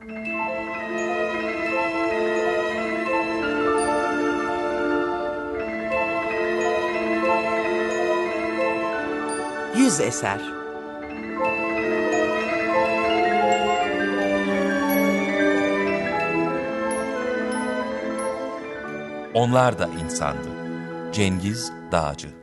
Yüz eser Onlar da insandı. Cengiz Dağcı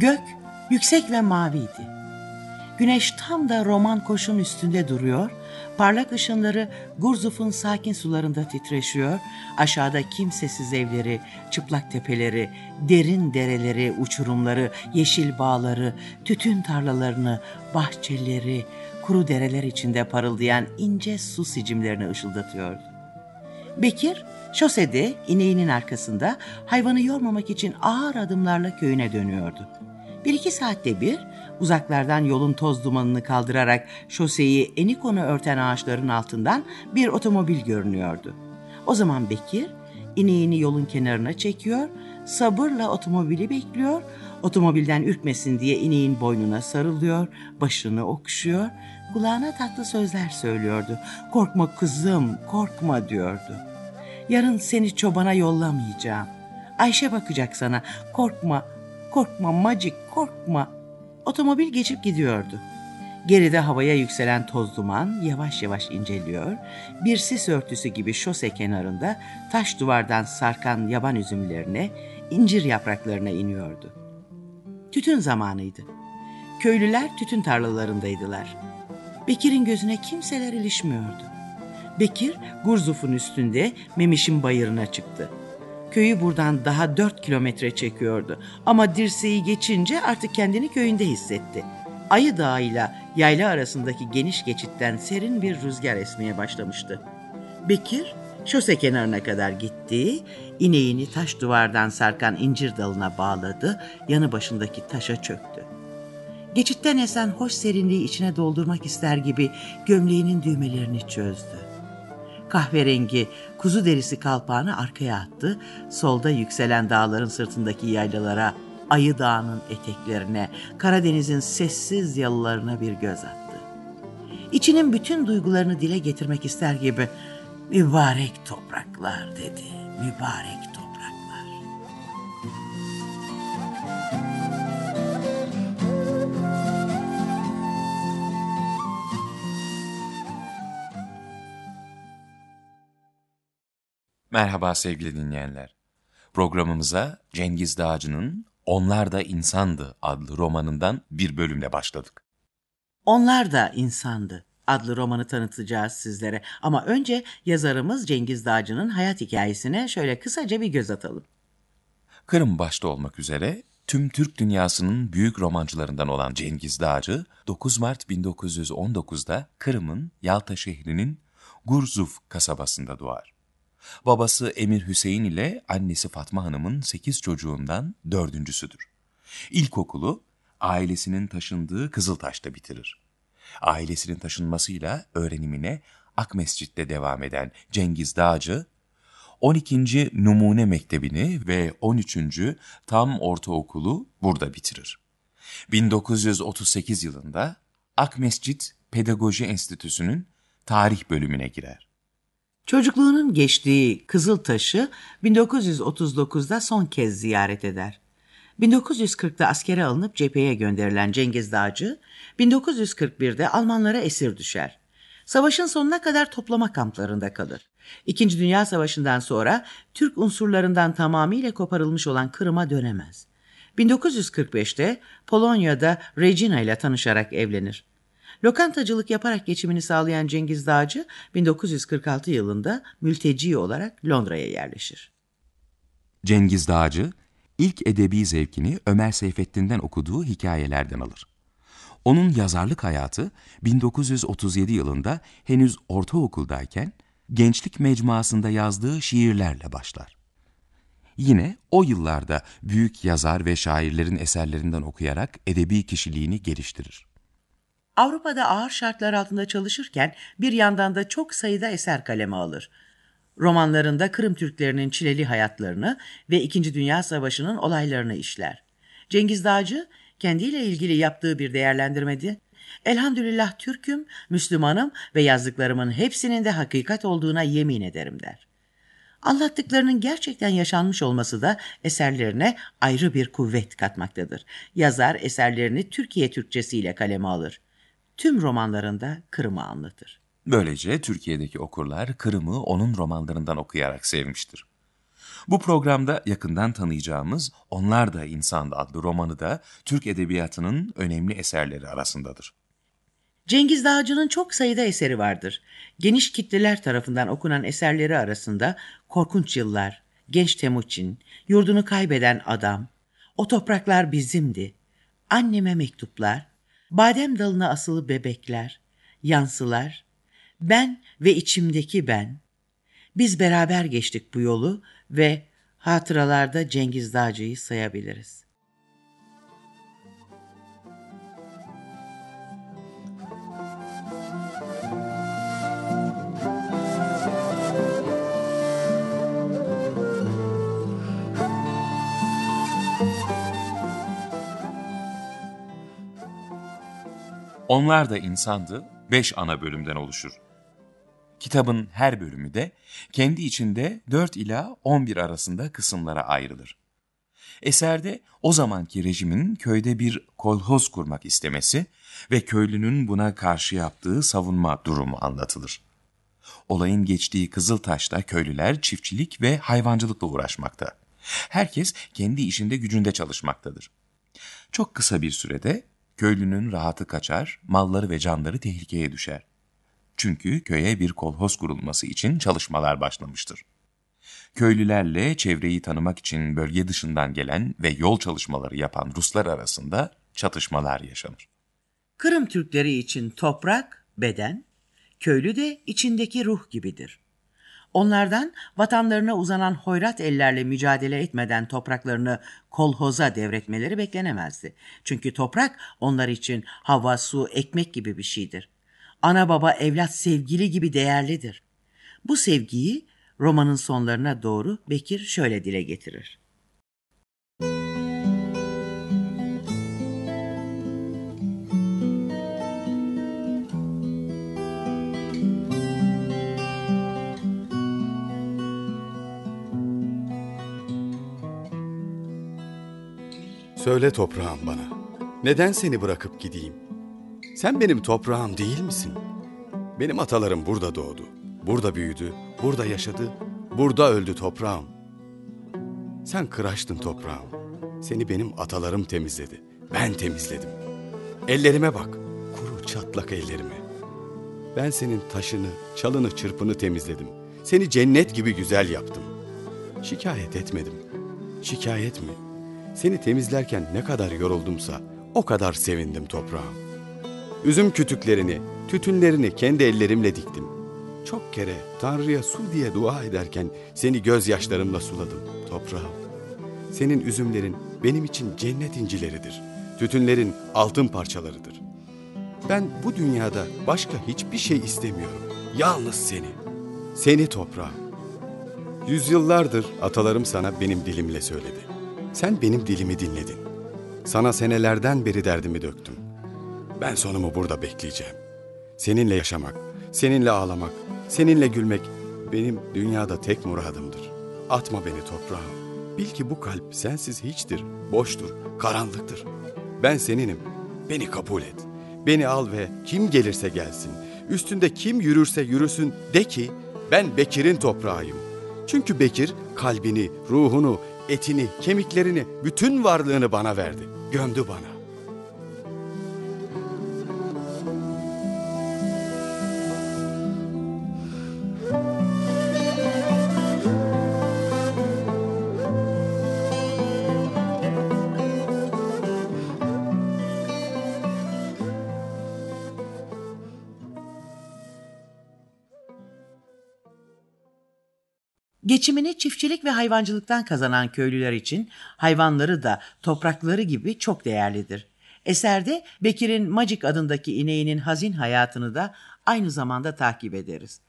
Gök yüksek ve maviydi. Güneş tam da roman koşun üstünde duruyor, parlak ışınları Gurzuf'un sakin sularında titreşiyor, aşağıda kimsesiz evleri, çıplak tepeleri, derin dereleri, uçurumları, yeşil bağları, tütün tarlalarını, bahçeleri, kuru dereler içinde parıldayan ince su sicimlerini ışıldatıyordu. Bekir şosede ineğinin arkasında hayvanı yormamak için ağır adımlarla köyüne dönüyordu. Bir iki saatte bir uzaklardan yolun toz dumanını kaldırarak şoseyi enikonu örten ağaçların altından bir otomobil görünüyordu. O zaman Bekir ineğini yolun kenarına çekiyor, sabırla otomobili bekliyor, otomobilden ürkmesin diye ineğin boynuna sarılıyor, başını okşuyor, kulağına tatlı sözler söylüyordu. Korkma kızım, korkma diyordu. Yarın seni çobana yollamayacağım. Ayşe bakacak sana. Korkma, korkma Macik, korkma. Otomobil geçip gidiyordu. Geride havaya yükselen toz duman yavaş yavaş inceliyor. Bir sis örtüsü gibi şose kenarında taş duvardan sarkan yaban üzümlerine, incir yapraklarına iniyordu. Tütün zamanıydı. Köylüler tütün tarlalarındaydılar. Bekir'in gözüne kimseler ilişmiyordu. Bekir Gurzuf'un üstünde Memiş'in bayırına çıktı. Köyü buradan daha dört kilometre çekiyordu ama dirseği geçince artık kendini köyünde hissetti. Ayı Dağı ile yayla arasındaki geniş geçitten serin bir rüzgar esmeye başlamıştı. Bekir şose kenarına kadar gitti, ineğini taş duvardan sarkan incir dalına bağladı, yanı başındaki taşa çöktü. Geçitten esen hoş serinliği içine doldurmak ister gibi gömleğinin düğmelerini çözdü. Kahverengi kuzu derisi kalpağını arkaya attı, solda yükselen dağların sırtındaki yaylalara, Ayı Dağı'nın eteklerine, Karadeniz'in sessiz yalılarına bir göz attı. İçinin bütün duygularını dile getirmek ister gibi mübarek topraklar dedi, mübarek Merhaba sevgili dinleyenler. Programımıza Cengiz Dağcı'nın Onlar da İnsandı adlı romanından bir bölümle başladık. Onlar da insandı adlı romanı tanıtacağız sizlere. Ama önce yazarımız Cengiz Dağcı'nın hayat hikayesine şöyle kısaca bir göz atalım. Kırım başta olmak üzere tüm Türk dünyasının büyük romancılarından olan Cengiz Dağcı, 9 Mart 1919'da Kırım'ın Yalta şehrinin Gurzuf kasabasında doğar. Babası Emir Hüseyin ile annesi Fatma Hanım'ın sekiz çocuğundan dördüncüsüdür. İlkokulu ailesinin taşındığı Kızıltaş'ta bitirir. Ailesinin taşınmasıyla öğrenimine Akmescit'te devam eden Cengiz Dağcı, 12. Numune Mektebi'ni ve 13. Tam Ortaokulu burada bitirir. 1938 yılında Akmescit Pedagoji Enstitüsü'nün tarih bölümüne girer. Çocukluğunun geçtiği Kızıltaş'ı 1939'da son kez ziyaret eder. 1940'da askere alınıp cepheye gönderilen Cengiz Dağcı, 1941'de Almanlara esir düşer. Savaşın sonuna kadar toplama kamplarında kalır. İkinci Dünya Savaşı'ndan sonra Türk unsurlarından tamamıyla koparılmış olan Kırım'a dönemez. 1945'te Polonya'da Regina ile tanışarak evlenir. Lokantacılık yaparak geçimini sağlayan Cengiz Dağcı 1946 yılında mülteci olarak Londra'ya yerleşir. Cengiz Dağcı ilk edebi zevkini Ömer Seyfettin'den okuduğu hikayelerden alır. Onun yazarlık hayatı 1937 yılında henüz ortaokuldayken gençlik mecmuasında yazdığı şiirlerle başlar. Yine o yıllarda büyük yazar ve şairlerin eserlerinden okuyarak edebi kişiliğini geliştirir. Avrupa'da ağır şartlar altında çalışırken bir yandan da çok sayıda eser kaleme alır. Romanlarında Kırım Türklerinin çileli hayatlarını ve İkinci Dünya Savaşı'nın olaylarını işler. Cengiz Dağcı kendiyle ilgili yaptığı bir değerlendirmede Elhamdülillah Türk'üm, Müslümanım ve yazdıklarımın hepsinin de hakikat olduğuna yemin ederim der. Anlattıklarının gerçekten yaşanmış olması da eserlerine ayrı bir kuvvet katmaktadır. Yazar eserlerini Türkiye Türkçesiyle kaleme alır. Tüm romanlarında Kırım'ı anlatır. Böylece Türkiye'deki okurlar Kırım'ı onun romanlarından okuyarak sevmiştir. Bu programda yakından tanıyacağımız Onlar da İnsandı adlı romanı da Türk Edebiyatı'nın önemli eserleri arasındadır. Cengiz Dağcı'nın çok sayıda eseri vardır. Geniş kitleler tarafından okunan eserleri arasında Korkunç Yıllar, Genç Temuçin, Yurdunu Kaybeden Adam, O Topraklar Bizimdi, Anneme Mektuplar, Badem Dalına Asılı Bebekler, Yansılar, Ben ve içimdeki Ben, Biz beraber geçtik bu yolu ve hatıralarda Cengiz Dağcı'yı sayabiliriz. Onlar da insandı, beş ana bölümden oluşur. Kitabın her bölümü de kendi içinde 4 ila 11 arasında kısımlara ayrılır. Eserde o zamanki rejimin köyde bir kolhoz kurmak istemesi ve köylünün buna karşı yaptığı savunma durumu anlatılır. Olayın geçtiği Kızıltaş'ta köylüler çiftçilik ve hayvancılıkla uğraşmakta. Herkes kendi işinde gücünde çalışmaktadır. Çok kısa bir sürede köylünün rahatı kaçar, malları ve canları tehlikeye düşer. Çünkü köye bir kolhoz kurulması için çalışmalar başlamıştır. Köylülerle çevreyi tanımak için bölge dışından gelen ve yol çalışmaları yapan Ruslar arasında çatışmalar yaşanır. Kırım Türkleri için toprak, beden, köylü de içindeki ruh gibidir. Onlardan vatanlarına uzanan hoyrat ellerle mücadele etmeden topraklarını kolhoza devretmeleri beklenemezdi. Çünkü toprak onlar için hava, su, ekmek gibi bir şeydir. Ana baba evlat sevgili gibi değerlidir. Bu sevgiyi romanın sonlarına doğru Bekir şöyle dile getirir. Söyle toprağım bana, neden seni bırakıp gideyim? Sen benim toprağım değil misin? Benim atalarım burada doğdu, burada büyüdü, burada yaşadı, burada öldü toprağım. Sen kıraştın toprağım. Seni benim atalarım temizledi. Ben temizledim. Ellerime bak, kuru çatlak ellerime. Ben senin taşını, çalını, çırpını temizledim. Seni cennet gibi güzel yaptım. Şikayet etmedim. Şikayet mi? Seni temizlerken ne kadar yoruldumsa o kadar sevindim toprağım. Üzüm kütüklerini, tütünlerini kendi ellerimle diktim. Çok kere Tanrı'ya su diye dua ederken seni gözyaşlarımla suladım toprağım. Senin üzümlerin benim için cennet incileridir. Tütünlerin altın parçalarıdır. Ben bu dünyada başka hiçbir şey istemiyorum. Yalnız seni. Seni toprağım. Yüzyıllardır atalarım sana benim dilimle söyledi. Sen benim dilimi dinledin. Sana senelerden beri derdimi döktüm. Ben sonumu burada bekleyeceğim. Seninle yaşamak, seninle ağlamak, seninle gülmek benim dünyada tek muradımdır. Atma beni toprağa. Bil ki bu kalp sensiz hiçtir, boştur, karanlıktır. Ben seninim. Beni kabul et. Beni al ve kim gelirse gelsin, üstünde kim yürürse yürüsün de ki ben Bekir'in toprağıyım. Çünkü Bekir kalbini, ruhunu, etini, kemiklerini, bütün varlığını bana verdi. Gömdü bana. Çiftçilik ve hayvancılıktan kazanan köylüler için hayvanları da toprakları gibi çok değerlidir. Eserde Bekir'in Magic adındaki ineğinin hazin hayatını da aynı zamanda takip ederiz.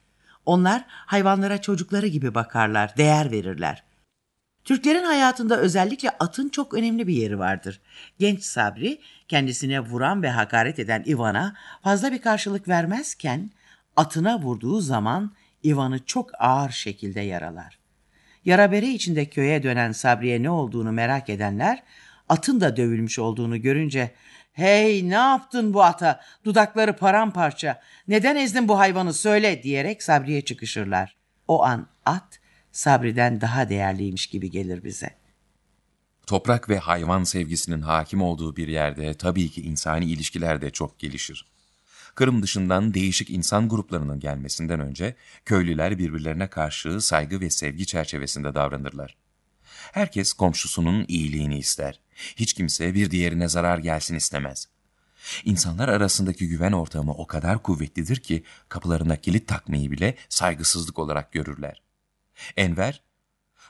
Onlar hayvanlara çocukları gibi bakarlar, değer verirler. Türklerin hayatında özellikle atın çok önemli bir yeri vardır. Genç Sabri kendisine vuran ve hakaret eden Ivan'a fazla bir karşılık vermezken atına vurduğu zaman Ivan'ı çok ağır şekilde yaralar. Yara bere içinde köye dönen Sabri'ye ne olduğunu merak edenler atın da dövülmüş olduğunu görünce ''Hey ne yaptın bu ata? Dudakları paramparça. Neden ezdin bu hayvanı söyle.'' diyerek Sabri'ye çıkışırlar. O an at Sabri'den daha değerliymiş gibi gelir bize. Toprak ve hayvan sevgisinin hakim olduğu bir yerde tabii ki insani ilişkiler de çok gelişir. Kırım dışından değişik insan gruplarının gelmesinden önce köylüler birbirlerine karşı saygı ve sevgi çerçevesinde davranırlar. Herkes komşusunun iyiliğini ister. Hiç kimse bir diğerine zarar gelsin istemez. İnsanlar arasındaki güven ortamı o kadar kuvvetlidir ki kapılarına kilit takmayı bile saygısızlık olarak görürler. Enver,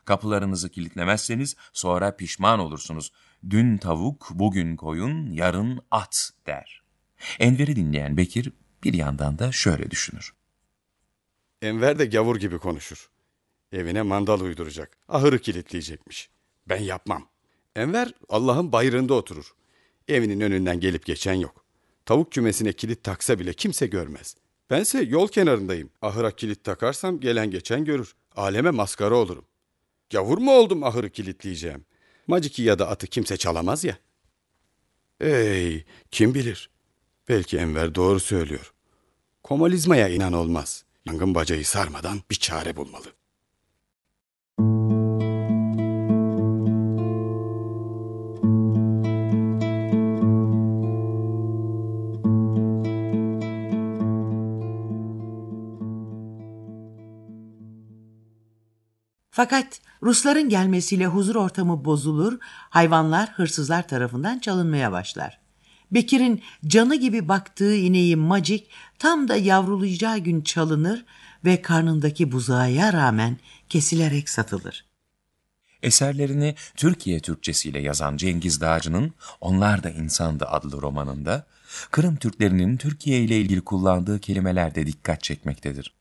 kapılarınızı kilitlemezseniz sonra pişman olursunuz. Dün tavuk, bugün koyun, yarın at der. Enver'i dinleyen Bekir bir yandan da şöyle düşünür. Enver de gavur gibi konuşur. Evine mandal uyduracak. Ahırı kilitleyecekmiş. Ben yapmam. Enver Allah'ın bayrağında oturur. Evinin önünden gelip geçen yok. Tavuk kümesine kilit taksa bile kimse görmez. Bense yol kenarındayım. Ahıra kilit takarsam gelen geçen görür. Aleme maskara olurum. Gavur mu oldum ahırı kilitleyeceğim? Maciki ya da atı kimse çalamaz ya. Ey kim bilir. Belki Enver doğru söylüyor. Komalizmaya inan olmaz. Yangın bacayı sarmadan bir çare bulmalı. Fakat Rusların gelmesiyle huzur ortamı bozulur, hayvanlar hırsızlar tarafından çalınmaya başlar. Bekir'in canı gibi baktığı ineği Macik tam da yavrulayacağı gün çalınır ve karnındaki buzağıya rağmen kesilerek satılır. Eserlerini Türkiye Türkçesiyle yazan Cengiz Dağcı'nın Onlar da İnsandı adlı romanında Kırım Türklerinin Türkiye ile ilgili kullandığı kelimeler de dikkat çekmektedir.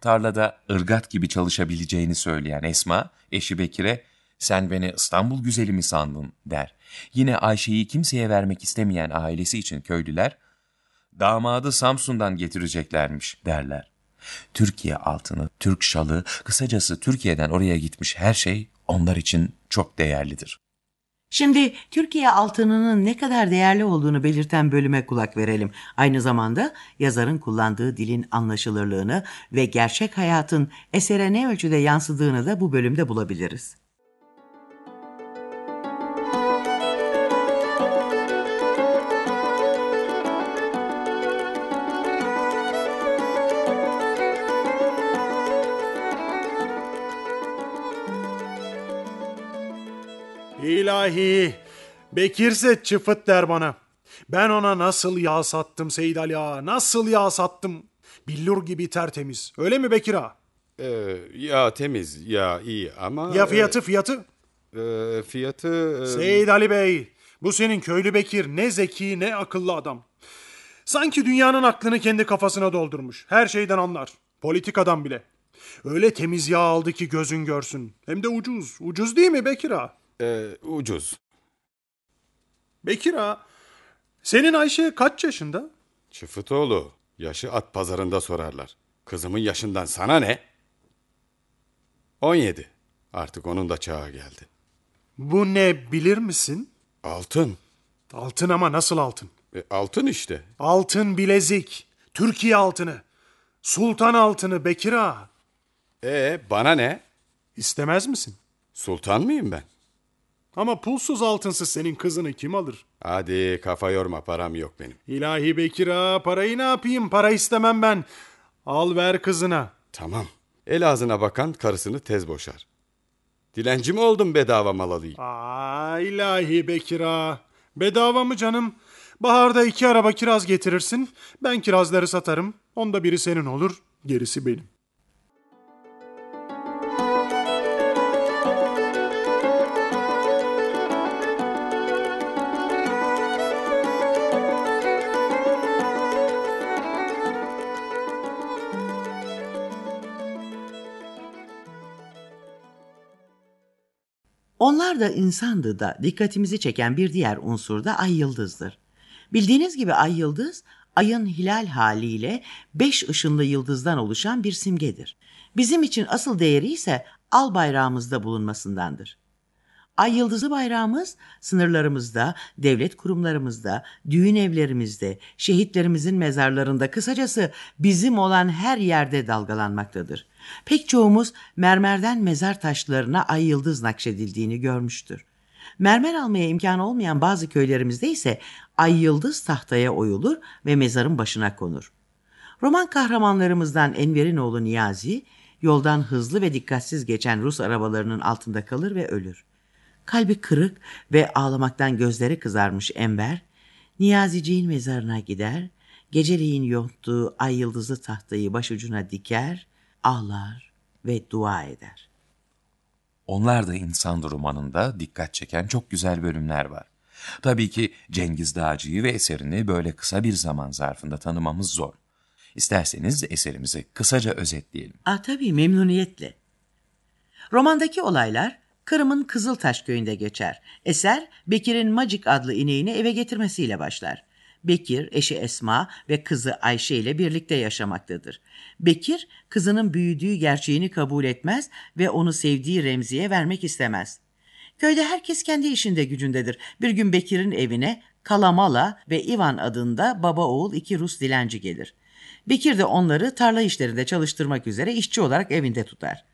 Tarlada ırgat gibi çalışabileceğini söyleyen Esma, eşi Bekir'e sen beni İstanbul güzeli mi sandın der. Yine Ayşe'yi kimseye vermek istemeyen ailesi için köylüler, damadı Samsun'dan getireceklermiş derler. Türkiye altını, Türk şalı, kısacası Türkiye'den oraya gitmiş her şey onlar için çok değerlidir. Şimdi Türkiye altınının ne kadar değerli olduğunu belirten bölüme kulak verelim. Aynı zamanda yazarın kullandığı dilin anlaşılırlığını ve gerçek hayatın esere ne ölçüde yansıdığını da bu bölümde bulabiliriz. İlahi, Bekirse çıfıt der bana. Ben ona nasıl yağ sattım Seyid Ali Ağa, nasıl yağ sattım. Billur gibi tertemiz. Öyle mi Bekir Ağa? Ee, ya temiz, ya iyi ama... Ya fiyatı fiyatı? e, fiyatı... e, Seyid Ali Bey, bu senin köylü Bekir ne zeki ne akıllı adam. Sanki dünyanın aklını kendi kafasına doldurmuş. Her şeyden anlar. Politikadan bile. Öyle temiz yağ aldı ki gözün görsün. Hem de ucuz. Ucuz değil mi Bekir Ağa? E, ucuz. Bekir Ağa, senin Ayşe kaç yaşında? Çıfıtoğlu, yaşı at pazarında sorarlar. Kızımın yaşından sana ne? 17. Artık onun da çağı geldi. Bu ne bilir misin? Altın. Altın ama nasıl altın? E, altın işte. Altın bilezik, Türkiye altını, sultan altını Bekir Ağa. E bana ne? İstemez misin? Sultan mıyım ben? Ama pulsuz altınsız senin kızını kim alır? Hadi kafa yorma param yok benim. İlahi Bekir Ağa parayı ne yapayım? Para istemem ben. Al ver kızına. Tamam. El ağzına bakan karısını tez boşar. Dilenci mi oldum bedava mal alayım? Aa ilahi Bekir Ağa. Bedava mı canım? Baharda iki araba kiraz getirirsin. Ben kirazları satarım. Onda biri senin olur, gerisi benim. Onlar da insandı da dikkatimizi çeken bir diğer unsur da ay yıldızdır. Bildiğiniz gibi ay yıldız ayın hilal haliyle beş ışınlı yıldızdan oluşan bir simgedir. Bizim için asıl değeri ise al bayrağımızda bulunmasındandır. Ay yıldızı bayrağımız sınırlarımızda, devlet kurumlarımızda, düğün evlerimizde, şehitlerimizin mezarlarında kısacası bizim olan her yerde dalgalanmaktadır. Pek çoğumuz mermerden mezar taşlarına ay yıldız nakşedildiğini görmüştür. Mermer almaya imkanı olmayan bazı köylerimizde ise ay yıldız tahtaya oyulur ve mezarın başına konur. Roman kahramanlarımızdan Enver'in oğlu Niyazi, yoldan hızlı ve dikkatsiz geçen Rus arabalarının altında kalır ve ölür. Kalbi kırık ve ağlamaktan gözleri kızarmış Enver, Niyaziciğin mezarına gider, geceleyin yonttuğu ay yıldızı tahtayı başucuna diker, ağlar ve dua eder. Onlar da İnsandı romanında dikkat çeken çok güzel bölümler var. Tabii ki Cengiz Dağcı'yı ve eserini böyle kısa bir zaman zarfında tanımamız zor. İsterseniz eserimizi kısaca özetleyelim. Ah tabii memnuniyetle. Romandaki olaylar Kırım'ın Kızıltaş köyünde geçer. Eser Bekir'in Macik adlı ineğini eve getirmesiyle başlar. Bekir, eşi Esma ve kızı Ayşe ile birlikte yaşamaktadır. Bekir, kızının büyüdüğü gerçeğini kabul etmez ve onu sevdiği Remzi'ye vermek istemez. Köyde herkes kendi işinde gücündedir. Bir gün Bekir'in evine Kalamala ve Ivan adında baba oğul iki Rus dilenci gelir. Bekir de onları tarla işlerinde çalıştırmak üzere işçi olarak evinde tutar.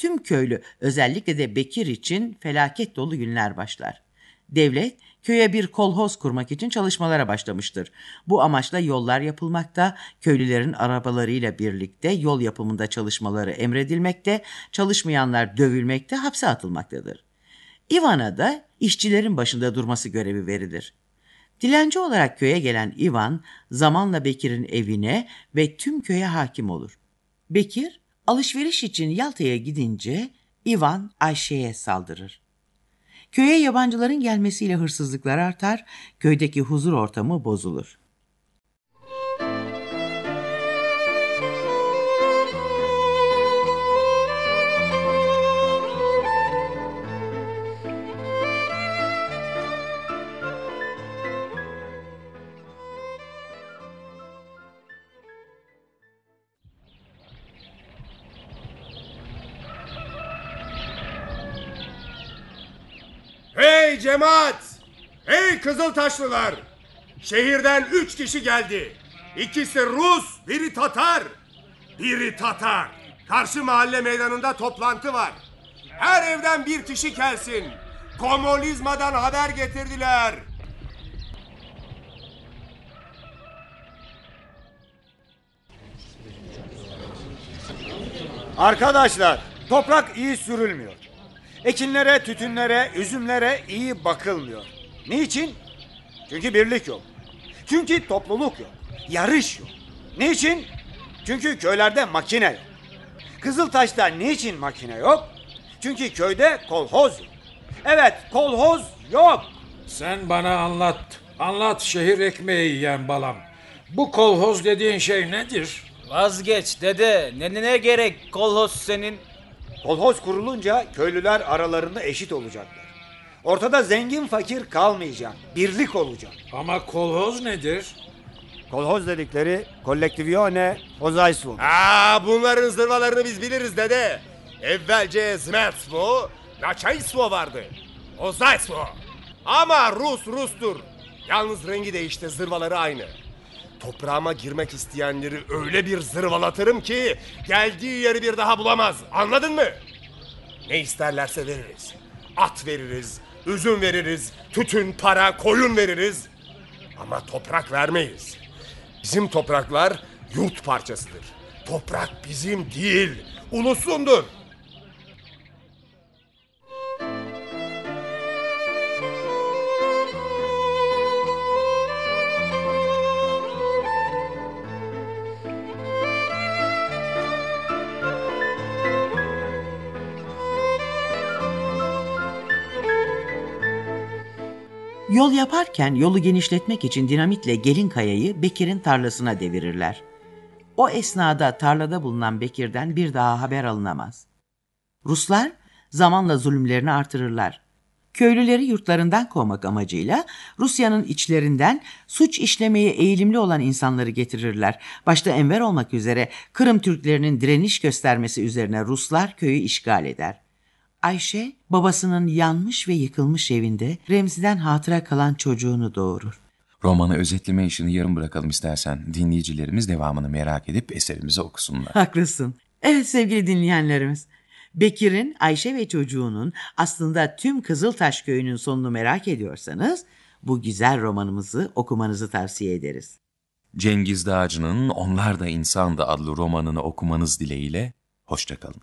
Tüm köylü özellikle de Bekir için felaket dolu günler başlar. Devlet köye bir kolhoz kurmak için çalışmalara başlamıştır. Bu amaçla yollar yapılmakta, köylülerin arabalarıyla birlikte yol yapımında çalışmaları emredilmekte, çalışmayanlar dövülmekte, hapse atılmaktadır. Ivan'a da işçilerin başında durması görevi verilir. Dilenci olarak köye gelen Ivan zamanla Bekir'in evine ve tüm köye hakim olur. Bekir alışveriş için Yalta'ya gidince Ivan Ayşe'ye saldırır. Köye yabancıların gelmesiyle hırsızlıklar artar, köydeki huzur ortamı bozulur. Hey cemaat! Hey Kızıltaşlılar! Şehirden üç kişi geldi. İkisi Rus, biri Tatar. Biri Tatar. Karşı mahalle meydanında toplantı var. Her evden bir kişi gelsin. Komünizmadan haber getirdiler. Arkadaşlar, toprak iyi sürülmüyor. Ekinlere, tütünlere, üzümlere iyi bakılmıyor. Niçin? Çünkü birlik yok. Çünkü topluluk yok. Yarış yok. Niçin? Çünkü köylerde makine yok. Kızıltaş'ta niçin makine yok? Çünkü köyde kolhoz yok. Evet, kolhoz yok. Sen bana anlat. Anlat şehir ekmeği yiyen balam. Bu kolhoz dediğin şey nedir? Vazgeç dede. Ne, ne gerek kolhoz senin? Kolhoz kurulunca köylüler aralarında eşit olacaklar. Ortada zengin fakir kalmayacak. Birlik olacak. Ama kolhoz nedir? Kolhoz dedikleri kollektivione hozaystvo. Aa, bunların zırvalarını biz biliriz dede. Evvelce Zmetstvo, Naçaystvo vardı. Ozaystvo. Ama Rus Rus'tur. Yalnız rengi değişti, zırvaları aynı. Toprağıma girmek isteyenleri öyle bir zırvalatırım ki geldiği yeri bir daha bulamaz. Anladın mı? Ne isterlerse veririz. At veririz, üzüm veririz, tütün, para, koyun veririz. Ama toprak vermeyiz. Bizim topraklar yurt parçasıdır. Toprak bizim değil, ulusundur. Yol yaparken yolu genişletmek için dinamitle gelin kayayı Bekir'in tarlasına devirirler. O esnada tarlada bulunan Bekir'den bir daha haber alınamaz. Ruslar zamanla zulümlerini artırırlar. köylüleri yurtlarından kovmak amacıyla Rusya'nın içlerinden suç işlemeye eğilimli olan insanları getirirler. Başta Enver olmak üzere Kırım Türklerinin direniş göstermesi üzerine Ruslar köyü işgal eder. Ayşe babasının yanmış ve yıkılmış evinde Remzi'den hatıra kalan çocuğunu doğurur. Romanı özetleme işini yarım bırakalım istersen. Dinleyicilerimiz devamını merak edip eserimizi okusunlar. Haklısın. Evet sevgili dinleyenlerimiz. Bekir'in Ayşe ve çocuğunun aslında tüm Kızıltaş köyünün sonunu merak ediyorsanız bu güzel romanımızı okumanızı tavsiye ederiz. Cengiz Dağcı'nın Onlar da İnsandı adlı romanını okumanız dileğiyle hoşçakalın.